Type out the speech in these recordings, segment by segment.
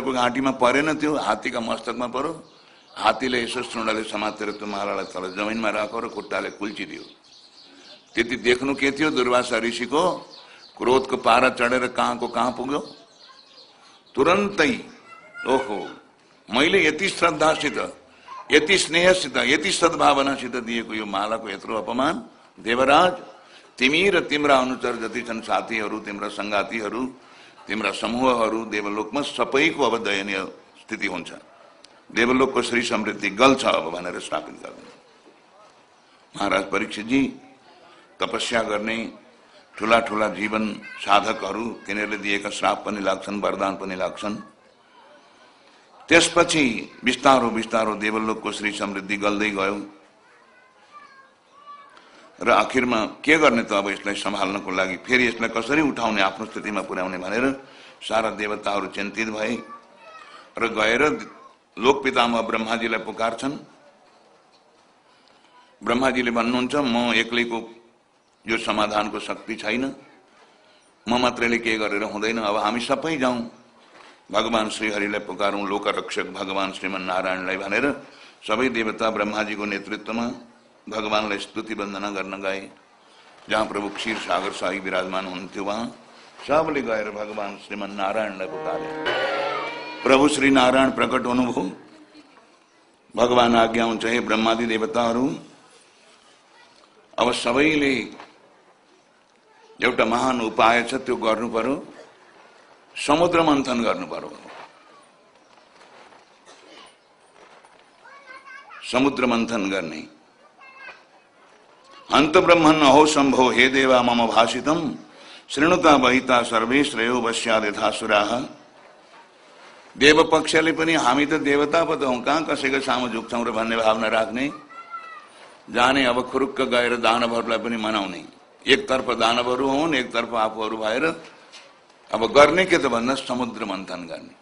को घाँटीमा परेन त्यो हात्तीका मस्तकमा पर्यो हात्तीले यसो सुन्डाले समातेर त्यो मालालाई तल जमिनमा राख्यो र खुट्टाले कुल्चिदियो त्यति देख्नु के थियो दुर्वासा ऋषिको क्रोधको पारा चढेर कहाँको कहाँ पुग्यो तुरन्तै ओहो मैले यति श्रद्धासित यति स्नेहसित यति सद्भावनासित दिएको यो मालाको यत्रो अपमान देवराज तिमी र तिम्रा अनुचर जति छन् साथीहरू तिम्रा सङ्गातीहरू तिम्रा समूहहरू देवलोकमा सबैको अब दयनीय स्थिति हुन्छ। देवलोकको श्री समृद्धि गल्छ अब भनेर स्थापित गर्दैन महाराज परीक्षितजी तपस्या गर्ने ठुला ठुला जीवन साधकहरू तिनीहरूले दिएका श्राप पनि लाग्छन् वरदान पनि लाग्छन्। त्यसपछि बिस्तारो बिस्तारो देवलोकको श्री समृद्धि गल्दै गयो। र आखिरमा के गर्ने त अब यसलाई सम्हाल्नको लागि फेरि यसलाई कसरी उठाउने आफ्नो स्थितिमा पुर्याउने भनेर सारा देवताहरू चिन्तित भए र गएर लोकपितामा ब्रह्माजीलाई पुकार्छन्। ब्रह्माजीले भन्नुहुन्छ म एक्लैको यो समाधानको शक्ति छैन। म मात्रैले के गरेर हुँदैन। अब हामी सबै जाउँ। भगवान श्रीहरिलाई पुकारौँ लोकरक्षक भगवान श्रीमन नारायणलाई भनेर सबै देवता ब्रह्माजीको नेतृत्वमा भगवानलाई स्तुति वन्दना गर्न गए जहाँ प्रभु क्षीर सागर साई विराजमान हुन्थ्यो वहाँ सबले गएर भगवान श्रीमन नारायणलाई पुकारे। प्रभु श्री नारायण प्रकट हुनुभयो भगवान आज्ञा हुन्छ हे ब्रह्मादि देवताहरू अब सबैले एउटा महान उपाय छ त्यो गर्नु पर्यो समुद्र मन्थन गर्नु पर्यो समुद्र मन्थन गर्ने। अन्त ब्रह्मन् अहो सम्भव हे देवा, मम भाषितम। श्रृणुता बहिता सर्वे श्रेयो वस्याद यथासुराह देव पक्षले पनि हामी त देवता पो त हौँ कहाँ कसैको सामु झुक्छौँ र भन्ने भावना राख्ने। जाने अब खुरुक्क गएर दानवहरूलाई पनि मनाउने। एकतर्फ दानवहरू हुन् एकतर्फ आफूहरू भएर अब गर्ने के त भन्दा समुद्र मन्थन गर्ने।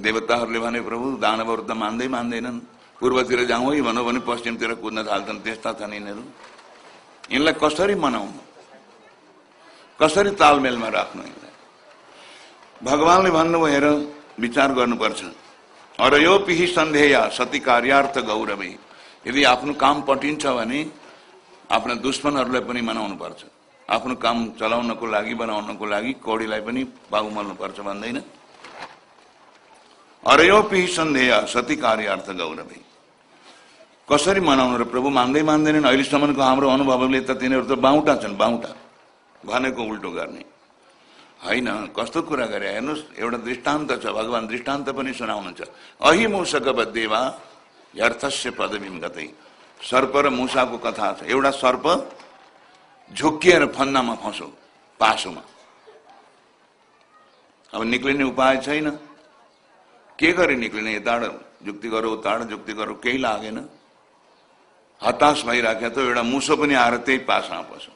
देवताहरूले भने, प्रभु, दानवहरू त मान्दै मान्दैनन्। पूर्वतिर जाउँ है भनौँ भने पश्चिमतिर कुद्न थाल्छन् त्यस्ता छन् यिनीहरू। यिनलाई कसरी मनाउनु? कसरी तालमेलमा राख्नु यिनलाई? भगवान्ले भन्नुभयो हेर विचार गर्नुपर्छ। अर यो पिही सन्देह सती कार्यार्थ गौरवी। यदि आफ्नो काम पटिन्छ भने आफ्ना दुश्मनहरूलाई पनि मनाउनु पर्छ आफ्नो काम चलाउनको लागि बनाउनको लागि कौडीलाई पनि बागुमल्नु पर्छ भन्दैन अरयो पिही सन्देह सती कार्यार्थ गौरवी। कसरी मनाउनु र प्रभु मान्दै मान्दैनन् अहिलेसम्मको हाम्रो अनुभवले त तिनीहरू त बाहुटा छन् बाहुटा भनेको उल्टो गर्ने। होइन कस्तो कुरा गरे हेर्नुहोस् एउटा दृष्टान्त छ भगवान् दृष्टान्त पनि सुनाउनुहुन्छ। अहि मूषक देवा यर्थस्य पदवीम गतै। सर्प र मुसाको कथा छ। एउटा सर्प झुक्किएर फन्दामा फसो पासोमा। अब निक्लिने उपाय छैन। के गरे निक्लिने? यताबाट जुक्ति गरौँ उताबाट जुक्ति गरौँ केही लागेन। हताश भइराखेको त एउटा मुसो पनि आएर त्यही पासमा पसो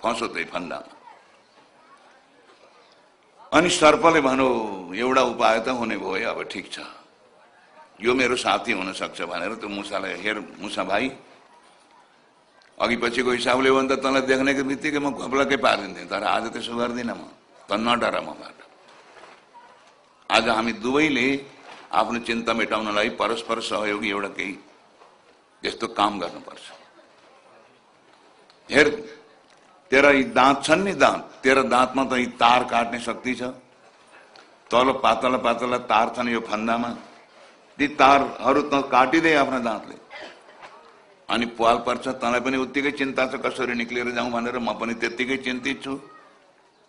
फसो त्यही फन्दामा। अनि सर्पले भनौ एउटा उपाय त हुने भयो अब ठिक छ। यो मेरो साथी हुन सक्छ भनेर त्यो मुसालाई हेर मुसा भाइ। अघि पछिको हिसाबले हो भने त तँलाई देख्नेको बित्तिकै म घपलकै पारिदिन्थेँ तर आज त्यसो गर्दिनँ म। त नडर मबाट। आज हामी दुवैले आफ्नो चिन्ता मेटाउनलाई परस्पर सहयोगी एउटा केही यस्तो काम गर्नुपर्छ। हेर तेरा यी दाँत छन् नि दाँत। तेरा दाँतमा त यी तार काट्ने शक्ति छ। तल पातला पातला तार छन् यो फन्दामा। ती तारहरू त काटिदे आफ्ना दाँतले। अनि पाल पर्छ तँलाई पनि उत्तिकै चिन्ता छ कसरी निक्लिएर जाउँ भनेर म पनि त्यत्तिकै चिन्तित छु।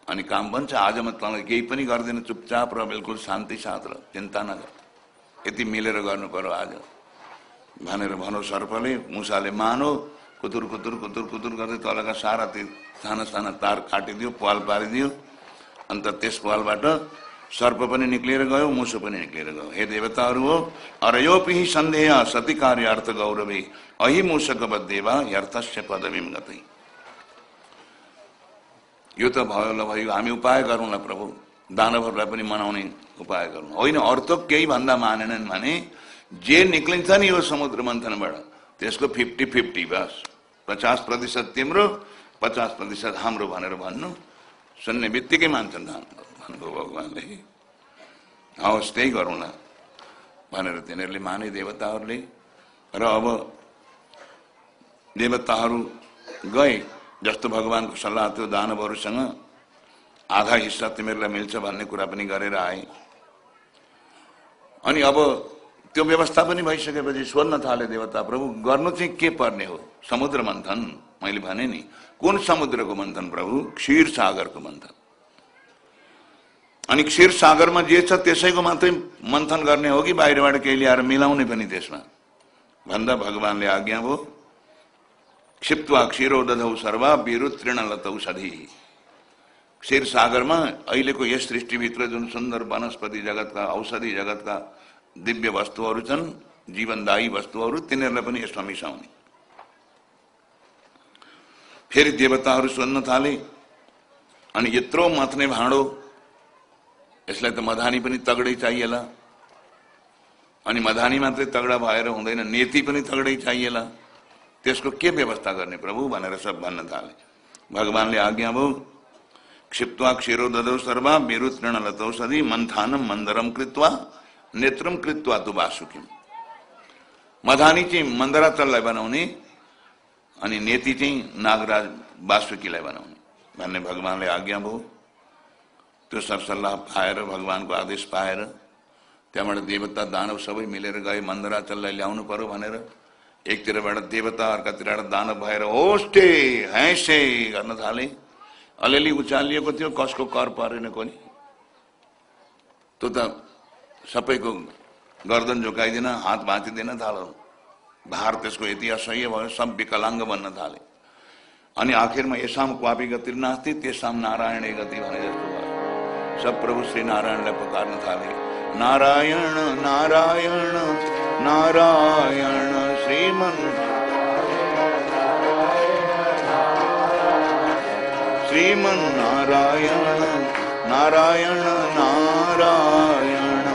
अनि काम बन्छ आज म तँलाई केही पनि गर्दिनँ। चुपचाप र बिल्कुल शान्ति साथ र चिन्ता नगर। यति मिलेर गर्नु पर्यो आज। भनेर भनौ सर्पले मुसाले मानो कुतुर कुतुर कुतुर कुतुर गर्दै तलका सारा ती साना साना तार काटिदियो पाल पारिदियो। अन्त त्यस पालबाट सर्प पनि निक्लिएर गयो मुसो पनि निक्लिएर गयो। हे देवताहरू हो अरयो पिही सन्देह सती कार्य अर्थ गौरवी। अहि मूषक देवा यर्थस्य पदवीम गतै। यो त भयो ल भयो हामी उपाय गरौँ ल प्रभु। दानवहरूलाई पनि मनाउने उपाय गरौँ। होइन अर्थ केही भन्दा मानेनन् भने जे निक्लिन्छ नि यो समुद्र मन्थनबाट त्यसको फिफ्टी फिफ्टी बस। पचास प्रतिशत तिम्रो पचास प्रतिशत हाम्रो भनेर भन्नु। सुन्ने बित्तिकै मान्छन् भन्नुभयो भगवान्ले। हवस् त्यही गरौँ न भनेर तिनीहरूले माने देवताहरूले। र अब देवताहरू गए जस्तो भगवान्को सल्लाह थियो दानवहरूसँग आधा हिस्सा तिमीहरूलाई मिल्छ भन्ने कुरा पनि गरेर आए। अनि अब त्यो व्यवस्था पनि भइसकेपछि सोध्न थाले देवता प्रभु गर्नु चाहिँ के पर्ने हो? समुद्र मन्थन मैले भने नि, कुन समुद्रको मन्थन प्रभु? क्षीर सागरको मन्थन अनि क्षीर सागरमा जे छ त्यसैको मात्रै मन्थन गर्ने हो कि बाहिरबाट केही ल्याएर मिलाउने पनि त्यसमा? भन्दा भगवान्ले आज्ञा भयो क्षिप्वा क्षीरो दधौ सर्वा विरुत्रिण लतौ सधी। क्षीर सागरमा अहिलेको यस सृष्टिभित्र जुन सुन्दर वनस्पति जगतका औषधि जगतका दिव्य वस्तुहरू छन् जीवनदायी वस्तुहरू तिनीहरूलाई पनि यसमा मिसाउने। फेरि देवताहरू सोध्न थाले अनि यत्रो मथ्ने भाँडो यसलाई त मधानी पनि तगडै चाहिएला। अनि मधानी मात्रै तगडा भएर हुँदैन नेति पनि तगडै चाहिएला। त्यसको के व्यवस्था गर्ने प्रभु? भनेर सब भन्न थाले। भगवान्ले आज्ञा भयो क्षिप्वा क्षीरो ददौ सर्वा मेरुतृण लतौषधि मन्थानम मन्दरम कृत्वा नेत्रम कृत्वा वासुकी मधानी चाहिँ मन्दराचललाई बनाउने अनि नेति चाहिँ नागराज वासुकीलाई बनाउने। भन्ने भगवान्ले आज्ञा भयो। त्यो सरसल्लाह पाएर भगवान्को आदेश पाएर त्यहाँबाट देवता दानव सबै मिलेर गए मन्दराचललाई ल्याउनु पर्यो भनेर एकतिरबाट देवता अर्कातिरबाट दानव भएर होस्टे हैसे गर्न थाले। अलिअलि उचालिएको थियो कसको कर परेन कोनी? त्यो त सबैको गर्दन झुकाइदिन, हात भाँचिदिन थाल्यो भार त्यसको यति असह्य भयो, सब विकलाङ्ग बन्न थाले। अनि आखिरमा यसाम क्वापी गति नास्ति तेसाम नारायण गति भने जस्तो भयो। सब प्रभु श्री नारायणलाई पुकार्न थाले। नारायण नारायण नारायण श्रीमन। श्रीमन नारायण नारायण नारायण।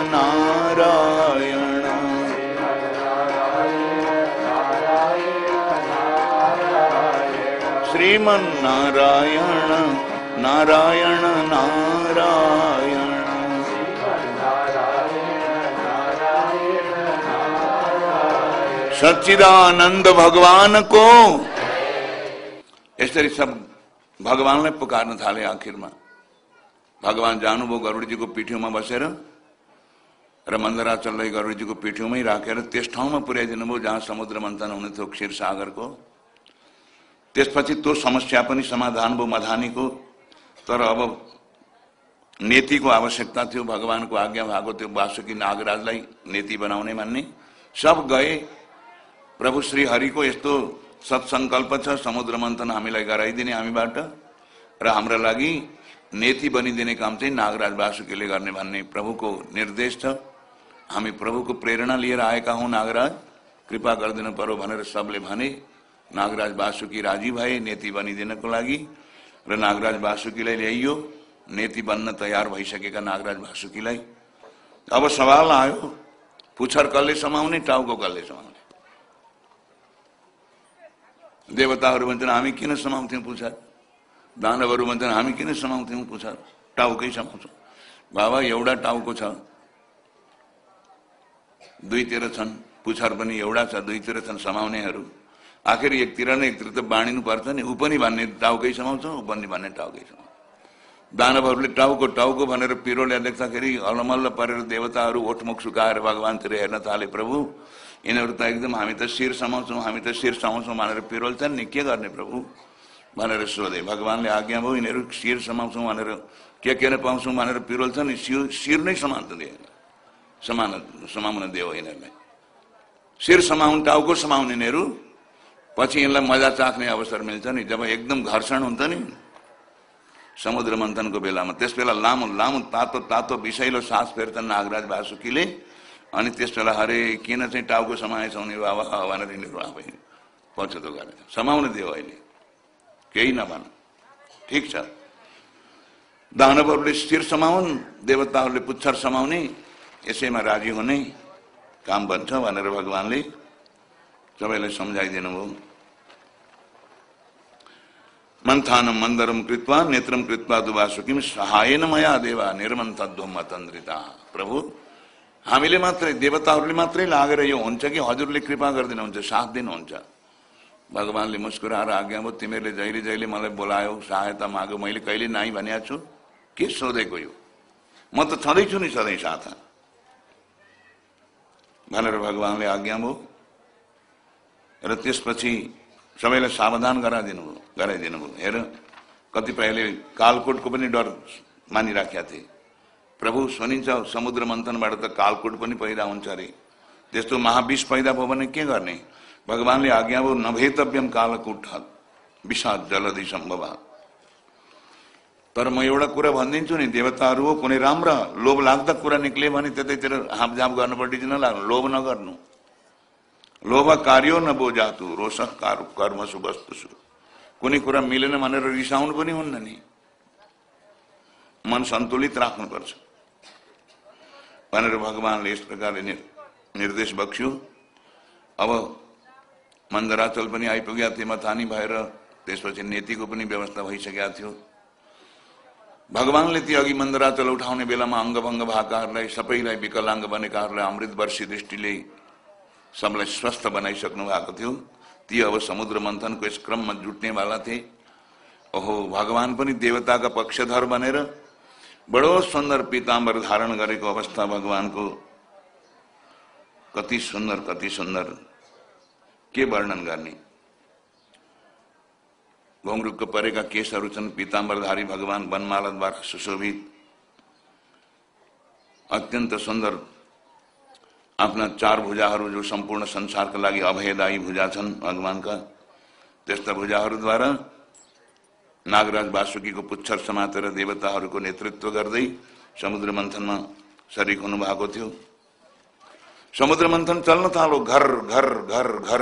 श्रीमन नारायण नारायण नारायण। सच्चिदानंद भगवान को। यसरी सब भगवानलाई पुकार्न थाले आखिरमा भगवान जानुभयो गरुडजीको पिठ्यौमा बसेर र मन्दराचललाई गरुडजीको पिठ्यौमै राखेर त्यस ठाउँमा पुर्याइदिनु भयो जहाँ समुद्र मन्थन हुने थियो क्षीर सागरको त्यसपछि त्यो समस्या पनि समाधान भयो मधानीको। तर अब नेतिको आवश्यकता थियो, भगवानको आज्ञा भएको त्यो वासुकी नागराजलाई नेति बनाउने भन्ने सब गए। प्रभु श्री हरिको यस्तो सत्सङ्कल्प छ, समुद्र मन्थन हामीलाई गराइदिने हामीबाट। र हाम्रा लागि नेति बनिदिने काम चाहिँ नागराज वासुकीले गर्ने भन्ने प्रभुको निर्देश छ। हामी प्रभुको प्रेरणा लिएर आएका हौँ नागराज। कृपा गरिदिनु पर्यो भनेर सबले भने। नागराज वासुकी राजी भए नेति बनिदिनको लागि। र नागराज वासुकीलाई ल्याइयो। नेति बन्न तयार भइसकेका नागराज वासुकीलाई अब सवाल आयो पुच्छर कसले समाउने टाउको कसले समाउने? देवताहरू भन्छन् हामी किन समाउँथ्यौँ पुच्छर दानवहरू भन्छन् हामी किन समाउँथ्यौँ पुच्छर टाउकै समाउँछौँ। बाबा एउटा टाउको छ। दुईतिर छन्। पुच्छर पनि एउटा छ। दुईतिर छन् समाउनेहरू। आखिर एकतिर न एकतिर त बाँडिनु पर्छ नि ऊ पनि भन्ने टाउकै समाउँछौँ ऊ पनि भन्ने टाउकै समाउँछ। दानवहरूले टाउको टाउको भनेर पिरोले देख्दाखेरि अलमल्ल परेर देवताहरू ओठमुख सुकाएर भगवान्तिर हेर्न थाले प्रभु। यिनीहरू त एकदम हामी त शिर समाउँछौँ हामी त शिर समाउँछौँ भनेर पिरोल्छन् नि के गर्ने प्रभु? भनेर सोधे। भगवान्ले आज्ञा भयो यिनीहरू शिर समाउँछौँ भनेर के के पाउँछौँ भनेर पिरोल्छन् नि शिर शिर नै समान समान समाउन दियो यिनीहरूलाई। शिर समाउनु टाउको समाउने यिनीहरू पछि यिनलाई मजा चाख्ने अवसर मिल्छ नि जब एकदम घर्षण हुन्छ नि। समुद्र मन्थनको बेलामा त्यस बेला लामो लामो तातो तातो विषैलो सास फेर्छन् नागराज वासुकीले। अनि त्यस बेला हरे किन चाहिँ टाउको समाएछ बाबा भनेर यिनीहरू आफै पछुतो गरेर। समाउन दियो अहिले। केही नभन। ठिक छ। दानवहरूले शिर समाउन् देवताहरूले पुच्छर समाउने यसैमा राजी हुने काम बन्छ भनेर भगवान्ले सबैलाई सम्झाइदिनु भयो। मन्थानम मन्दरम कृत्वा नेत्रम कृत्वा दुवासुकिम सहायन मया देवा निर्मन्थध्वम मतन्द्रिता। प्रभु हामीले मात्रै देवताहरूले मात्रै लागेर यो हुन्छ कि हजुरले कृपा गरिदिनुहुन्छ साथ दिनुहुन्छ? भगवान्ले मुस्कुराएर आज्ञा भयो तिमीहरूले जहिले जहिले मलाई बोलायो सहायता माग्यो मैले कहिले नाइ भनेको छु? के सोधेको यो? म त छँदैछु नि सधैँ साथ। भनेर भगवान्ले आज्ञा भयो र त्यसपछि सबैलाई सावधान गराइदिनु भयो गराइदिनु भयो। हेर कतिपयले कालकोटको पनि डर मानिराखेका थिए। प्रभु सुनिन्छ समुद्र मन्थनबाट त कालकुट पनि पैदा हुन्छ अरे। त्यस्तो महाविष पैदा भयो भने के गर्ने? भगवान्ले आज्ञा भयो नभेतव्यम कालकुट विषाद जलधि सम्भव। तर म एउटा कुरा भनिदिन्छु नि देवताहरू हो कुनै राम्रा लोभ लाग्दा कुरा निक्ल्यो भने त्यतैतिर हापझाप गर्नुपर्ने चाहिँ नलाग्नु लोभ नगर्नु। लोभ कार्यो न बोजातु रोष कर्म सुवस्तु कुनै कुरा मिलेन भनेर रिसाउनु पनि हुन्न नि। मन सन्तुलित राख्नुपर्छ। भनेर भगवान्ले यस प्रकारले निर्देश बक्स्यो। अब मन्दराचल पनि आइपुगेका थिए मथानी भएर त्यसपछि नेतिको पनि व्यवस्था भइसकेका थियो। भगवान्ले ती अघि मन्दराचल उठाउने बेलामा अङ्गभङ्ग भएकाहरूलाई सबैलाई विकलाङ्ग बनेकाहरूलाई अमृत वर्षी दृष्टिले सबलाई स्वस्थ बनाइसक्नु भएको थियो। ती अब समुद्र मन्थनको यस क्रममा जुट्नेवाला थिए। ओहो भगवान् पनि देवताका पक्षधर बनेर बडो सुन्दर पिताम्बर धारण गरेको अवस्था भगवानको। कति सुन्दर कति सुन्दर। के वर्णन गर्ने? घुङ्रुकको परेका केसहरू छन् पिताम्बरधारी भगवान वनमालाद्वारा सुशोभित। अत्यन्त सुन्दर आफ्ना चार भुजाहरू जो सम्पूर्ण संसारका लागि अभयदायी भुजा छन् भगवानका त्यस्ता भुजाहरूद्वारा नागराज वासुकीको पुच्छर समातेर देवताहरूको नेतृत्व गर्दै समुद्र मन्थनमा सरिक हुनुभएको थियो। समुद्र मन्थन चल्न थालो, घर घर घर घर।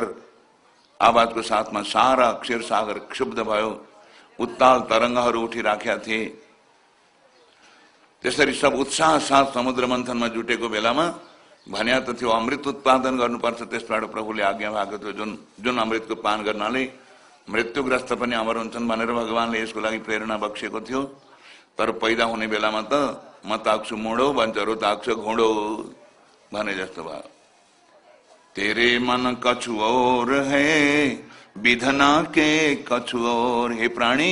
आवाजको साथमा सारा अक्षर सागर क्षुब्ध भयो। उत्ताल तरङ्गहरू उठिराखेका थिए। त्यसरी सब उत्साह साथ समुद्र मन्थनमा जुटेको बेलामा भन्या त थियो अमृत उत्पादन गर्नुपर्छ, त्यसबाट प्रभुले आज्ञा भएको थियो, जुन जुन अमृतको पान गर्नाले मृत्युग्रस्त पनि अमर हुन्छन् भनेर भगवान्ले यसको लागि प्रेरणा बक्सेको थियो। तर पैदा हुने बेलामा त म ताक्छु मुडो भन्छ रो ताक्छु घुँडो भने जस्तो भयो। तेरे मन कछुओर है, विधना के कछुओर हे प्राणी,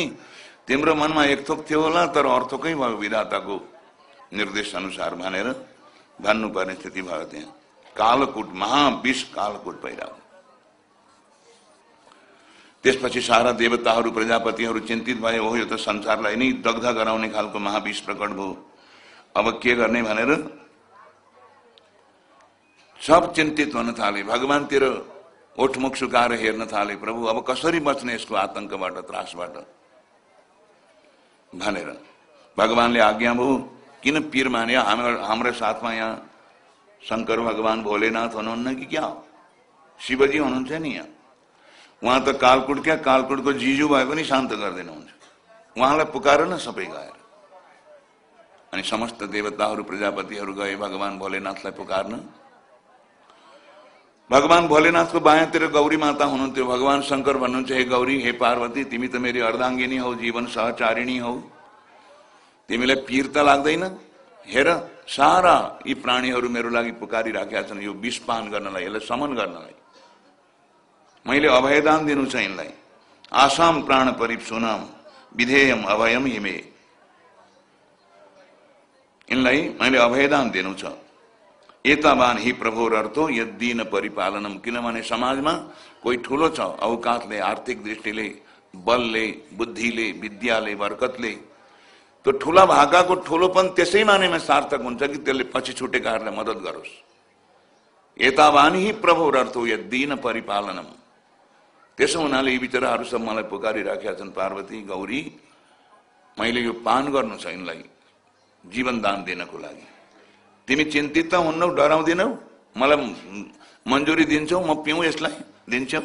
तिम्रो मनमा एक थोक थियो होला, तर अर्थकै भयो विधाताको निर्देश अनुसार भनेर। भन्नुपर्ने स्थिति भयो त्यहाँ कालकुट, महाविष कालकुट पैदा त्यसपछि सारा देवताहरू प्रजापतिहरू चिन्तित भए हो यो त संसारलाई नै दग्ध गराउने खालको महाविष प्रकट भयो अब के गर्ने भनेर सब चिन्तित हुन थाले। भगवान्तिर ओठमुख सुकाएर हेर्न थाले। प्रभु, अब कसरी बच्ने यसको आतंकबाट त्रासबाट भनेर भगवान्ले आज्ञा भयो किन पीर माने हाम्रो हाम्रो साथमा यहाँ शङ्कर भगवान् भोलेनाथ हुनुहुन्न कि क्या? शिवजी हुनुहुन्छ नि यहाँ उहाँ त कालकुट क्या? कालकुटको जिजु भए पनि शान्त गरिदिनुहुन्छ उहाँलाई पुकार न सबै गएर अनि समस्त देवताहरू प्रजापतिहरू गए भगवान् भोलेनाथलाई पुकार्न। भगवान् भोलेनाथको बायाँतिर गौरी माता हुनुहुन्थ्यो भगवान् शङ्कर भन्नुहुन्छ हे गौरी हे पार्वती तिमी त मेरी अर्धाङ्गिनी हौ जीवन सहचारिणी हौ। तिमीलाई पीर त लाग्दैन? हेर सारा यी प्राणीहरू मेरो लागि पुकारिराखेका छन्। यो विषपान गर्नलाई यसलाई समन गर्नलाई। मैले अभयदान दिनु छ यिनलाई। आसाम प्राण परिप सुनाम विधेयम अभयम हिमे। यिनलाई मैले अभयदान दिनु छ। एतावान हि प्रभो अर्थो यदीन परिपालनम। किनभने समाजमा कोही ठुलो छ औकातले आर्थिक दृष्टिले बलले बुद्धिले विद्याले बरकतले त्यो ठुला भाकाको ठुलोपन त्यसै मानेमा सार्थक हुन्छ कि त्यसले पछि छुटेकाहरूलाई मद्दत गरोस् यतावानी प्रभु अर्थ हो दिन परिपालनम। त्यसो हुनाले यी बिचराहरू सब मलाई पुकारिराखेका छन् पार्वती गौरी मैले यो पान गर्नु छ यिनलाई जीवन दान दिनको लागि। तिमी चिन्तित त हुन्नौ डराउँदिनौ? मलाई मन्जुरी दिन्छौ म पिउँ यसलाई दिन्छौ?